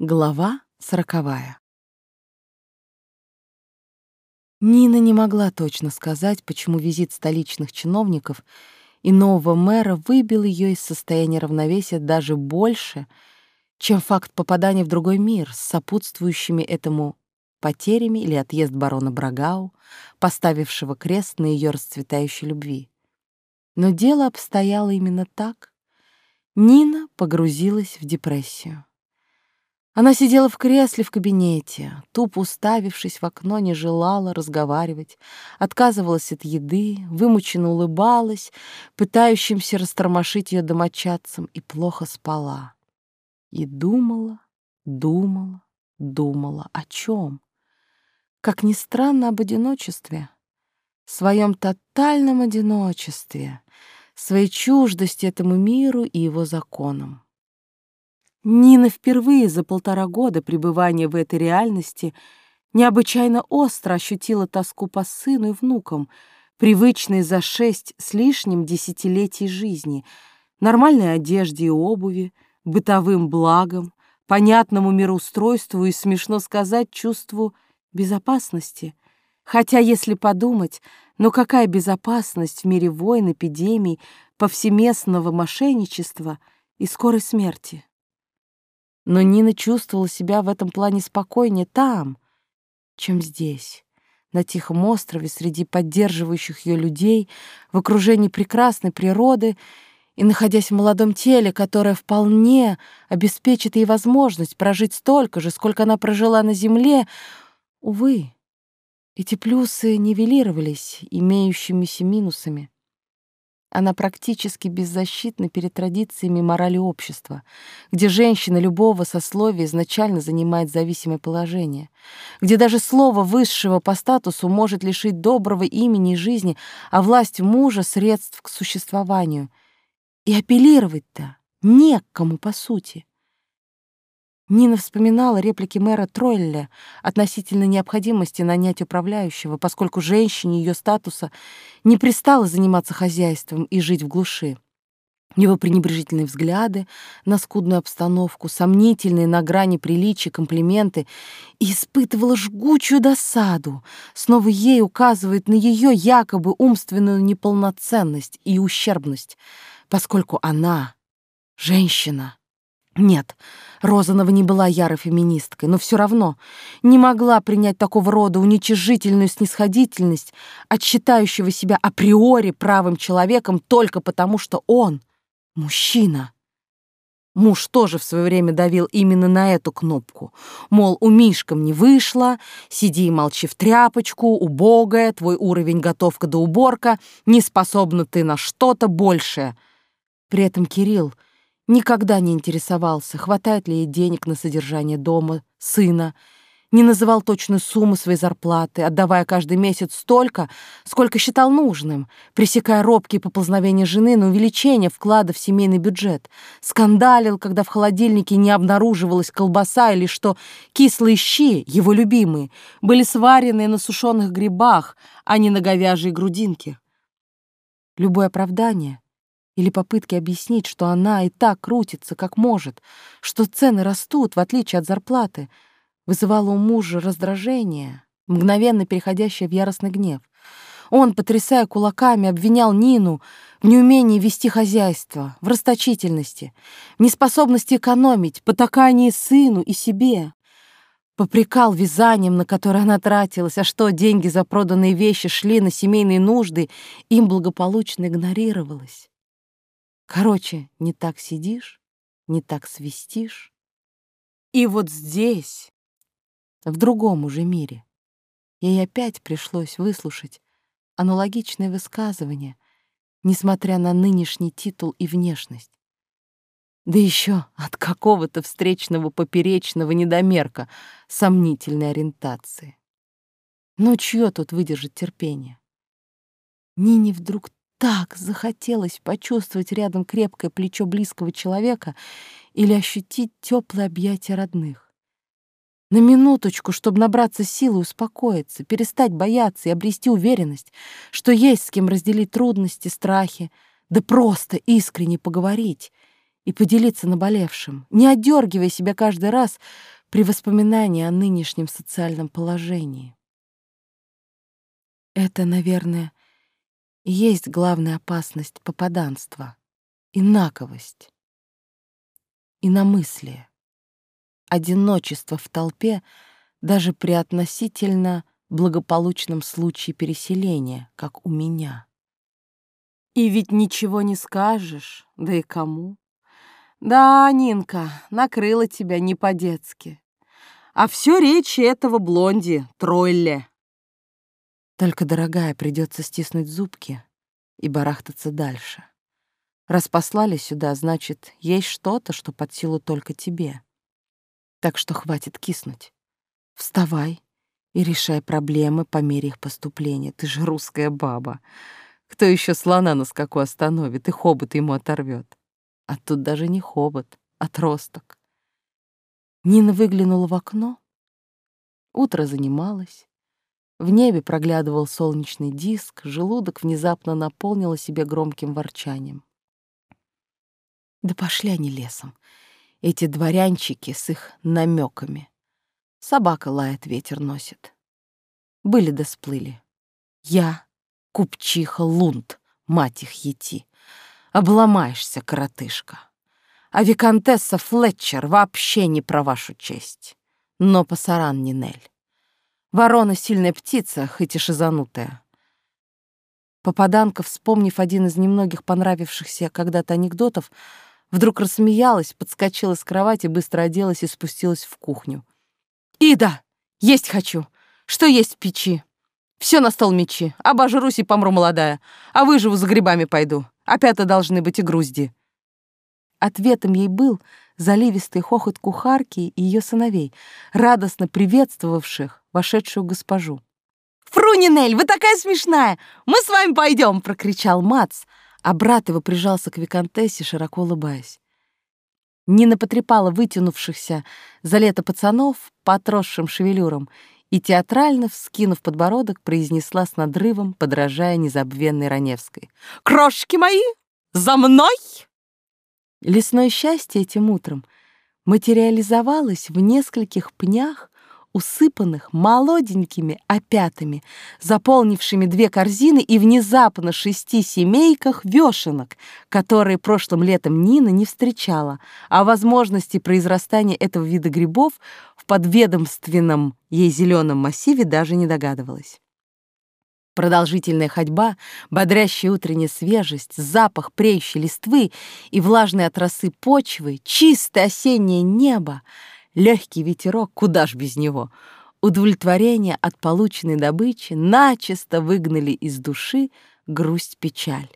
Глава сороковая. Нина не могла точно сказать, почему визит столичных чиновников и нового мэра выбил ее из состояния равновесия даже больше, чем факт попадания в другой мир с сопутствующими этому потерями или отъезд барона Брагау, поставившего крест на ее расцветающей любви. Но дело обстояло именно так. Нина погрузилась в депрессию. Она сидела в кресле в кабинете, тупо уставившись в окно, не желала разговаривать, отказывалась от еды, вымученно улыбалась, пытающимся растормошить ее домочадцам, и плохо спала. И думала, думала, думала. О чем? Как ни странно, об одиночестве. Своем тотальном одиночестве, своей чуждости этому миру и его законам. Нина впервые за полтора года пребывания в этой реальности необычайно остро ощутила тоску по сыну и внукам, привычной за шесть с лишним десятилетий жизни, нормальной одежде и обуви, бытовым благам, понятному мироустройству и, смешно сказать, чувству безопасности. Хотя, если подумать, но какая безопасность в мире войн, эпидемий, повсеместного мошенничества и скорой смерти? Но Нина чувствовала себя в этом плане спокойнее там, чем здесь, на тихом острове, среди поддерживающих ее людей, в окружении прекрасной природы и находясь в молодом теле, которое вполне обеспечит ей возможность прожить столько же, сколько она прожила на земле. Увы, эти плюсы нивелировались имеющимися минусами. Она практически беззащитна перед традициями морали общества, где женщина любого сословия изначально занимает зависимое положение, где даже слово высшего по статусу может лишить доброго имени и жизни, а власть мужа — средств к существованию. И апеллировать-то не к кому по сути. Нина вспоминала реплики мэра Тройля относительно необходимости нанять управляющего, поскольку женщине ее статуса не пристало заниматься хозяйством и жить в глуши. Его пренебрежительные взгляды на скудную обстановку, сомнительные на грани приличия комплименты, и испытывала жгучую досаду. Снова ей указывает на ее якобы умственную неполноценность и ущербность, поскольку она — женщина. Нет, Розанова не была ярой феминисткой, но все равно не могла принять такого рода уничижительную снисходительность от считающего себя априори правым человеком только потому, что он — мужчина. Муж тоже в свое время давил именно на эту кнопку. Мол, у Мишкам не вышло, сиди и молчи в тряпочку, убогая, твой уровень готовка до уборка, не способна ты на что-то большее. При этом Кирилл — Никогда не интересовался, хватает ли ей денег на содержание дома, сына, не называл точную сумму своей зарплаты, отдавая каждый месяц столько, сколько считал нужным, пресекая робкие поползновения жены на увеличение вклада в семейный бюджет, скандалил, когда в холодильнике не обнаруживалась колбаса или что кислые щи, его любимые, были сварены на сушеных грибах, а не на говяжьей грудинке. Любое оправдание — или попытки объяснить, что она и так крутится, как может, что цены растут, в отличие от зарплаты, вызывало у мужа раздражение, мгновенно переходящее в яростный гнев. Он, потрясая кулаками, обвинял Нину в неумении вести хозяйство, в расточительности, в неспособности экономить, потакании сыну и себе. Попрекал вязанием, на которое она тратилась, а что деньги за проданные вещи шли на семейные нужды, им благополучно игнорировалось. Короче, не так сидишь, не так свистишь. И вот здесь, в другом уже мире, ей опять пришлось выслушать аналогичное высказывание, несмотря на нынешний титул и внешность. Да еще от какого-то встречного поперечного недомерка сомнительной ориентации. Но чье тут выдержит терпение? Нине вдруг так захотелось почувствовать рядом крепкое плечо близкого человека или ощутить теплое объятие родных. На минуточку, чтобы набраться силы успокоиться, перестать бояться и обрести уверенность, что есть с кем разделить трудности, страхи, да просто искренне поговорить и поделиться наболевшим, не отдергивая себя каждый раз при воспоминании о нынешнем социальном положении. Это, наверное, есть главная опасность попаданства — инаковость, иномыслие, одиночество в толпе даже при относительно благополучном случае переселения, как у меня. И ведь ничего не скажешь, да и кому. Да, Нинка, накрыла тебя не по-детски. А все речи этого блонди, Тройле. Только, дорогая, придется стиснуть зубки и барахтаться дальше. Раз послали сюда, значит, есть что-то, что под силу только тебе. Так что хватит киснуть. Вставай и решай проблемы по мере их поступления. Ты же русская баба. Кто еще слона на скаку остановит и хобот ему оторвет? А тут даже не хобот, а отросток. Нина выглянула в окно. Утро занималось. В небе проглядывал солнечный диск, желудок внезапно наполнил себе громким ворчанием. Да пошли они лесом, эти дворянчики с их намеками. Собака лает, ветер носит. Были да сплыли. Я, купчиха Лунд, мать их ети. Обломаешься, коротышка. А виконтесса Флетчер вообще не про вашу честь. Но пасаран Нинель. Ворона — сильная птица, хоть и шизанутая. Попаданка, вспомнив один из немногих понравившихся когда-то анекдотов, вдруг рассмеялась, подскочила с кровати, быстро оделась и спустилась в кухню. «Ида! Есть хочу! Что есть в печи? Все на стол мечи. Обожрусь и помру молодая. А выживу за грибами пойду. Опята должны быть и грузди». Ответом ей был заливистый хохот кухарки и ее сыновей, радостно приветствовавших вошедшую госпожу. «Фрунинель, вы такая смешная! Мы с вами пойдем!» — прокричал Мац, а брат его прижался к виконтессе, широко улыбаясь. Нина потрепала вытянувшихся за лето пацанов по отросшим шевелюрам и, театрально вскинув подбородок, произнесла с надрывом, подражая незабвенной Раневской. «Крошки мои, за мной!» Лесное счастье этим утром материализовалось в нескольких пнях, усыпанных молоденькими опятами, заполнившими две корзины и внезапно шести семейках вешенок, которые прошлым летом Нина не встречала, а возможности произрастания этого вида грибов в подведомственном ей зеленом массиве даже не догадывалась. Продолжительная ходьба, бодрящая утренняя свежесть, запах преющей листвы и влажные от росы почвы, чистое осеннее небо, легкий ветерок, куда ж без него, удовлетворение от полученной добычи начисто выгнали из души грусть-печаль.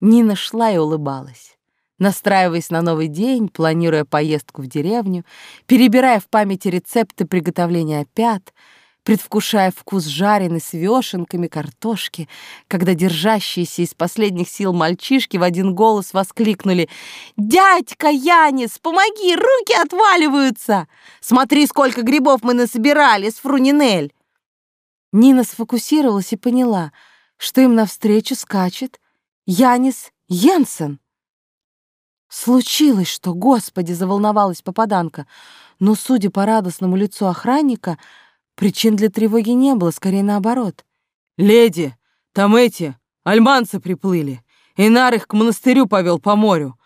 Нина шла и улыбалась настраиваясь на новый день, планируя поездку в деревню, перебирая в памяти рецепты приготовления опят — предвкушая вкус жареной с вешенками картошки, когда держащиеся из последних сил мальчишки в один голос воскликнули «Дядька Янис, помоги, руки отваливаются! Смотри, сколько грибов мы насобирали с Фрунинель!» Нина сфокусировалась и поняла, что им навстречу скачет Янис Йенсен. Случилось что, господи, заволновалась попаданка, но, судя по радостному лицу охранника, Причин для тревоги не было, скорее наоборот. «Леди, там эти, альманцы приплыли. Инар их к монастырю повел по морю.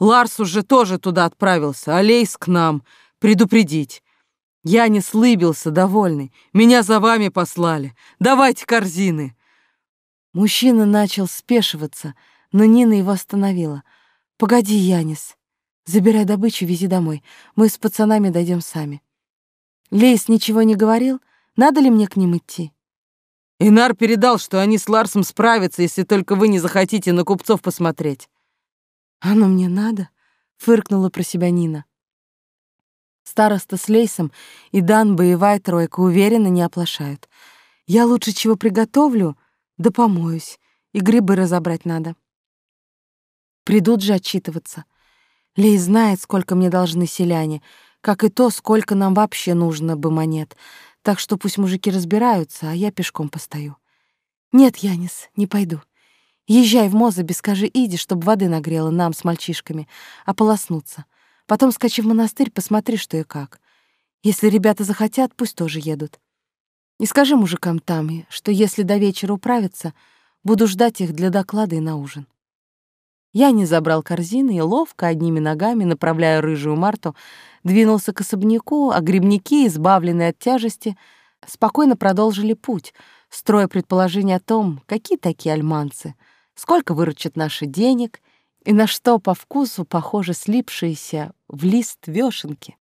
Ларс уже тоже туда отправился, а к нам, предупредить. Я не слыбился, довольный. Меня за вами послали. Давайте корзины». Мужчина начал спешиваться, но Нина его остановила. «Погоди, Янис. Забирай добычу, вези домой. Мы с пацанами дойдем сами». Лейс ничего не говорил? Надо ли мне к ним идти? Инар передал, что они с Ларсом справятся, если только вы не захотите на купцов посмотреть. Оно мне надо? Фыркнула про себя Нина. Староста с Лейсом и Дан боевая тройка уверенно не оплошают. Я лучше чего приготовлю, да помоюсь, и грибы разобрать надо. Придут же отчитываться. Лей знает, сколько мне должны селяне — как и то, сколько нам вообще нужно бы монет. Так что пусть мужики разбираются, а я пешком постою. Нет, Янис, не пойду. Езжай в Мозаби, скажи Иди, чтобы воды нагрела нам с мальчишками, ополоснуться. Потом скачи в монастырь, посмотри, что и как. Если ребята захотят, пусть тоже едут. И скажи мужикам там, что если до вечера управятся, буду ждать их для доклада и на ужин. Я не забрал корзины и ловко одними ногами, направляя рыжую Марту, двинулся к особняку, а грибники, избавленные от тяжести, спокойно продолжили путь, строя предположения о том, какие такие альманцы, сколько выручат наши денег и на что по вкусу похожи слипшиеся в лист вешенки.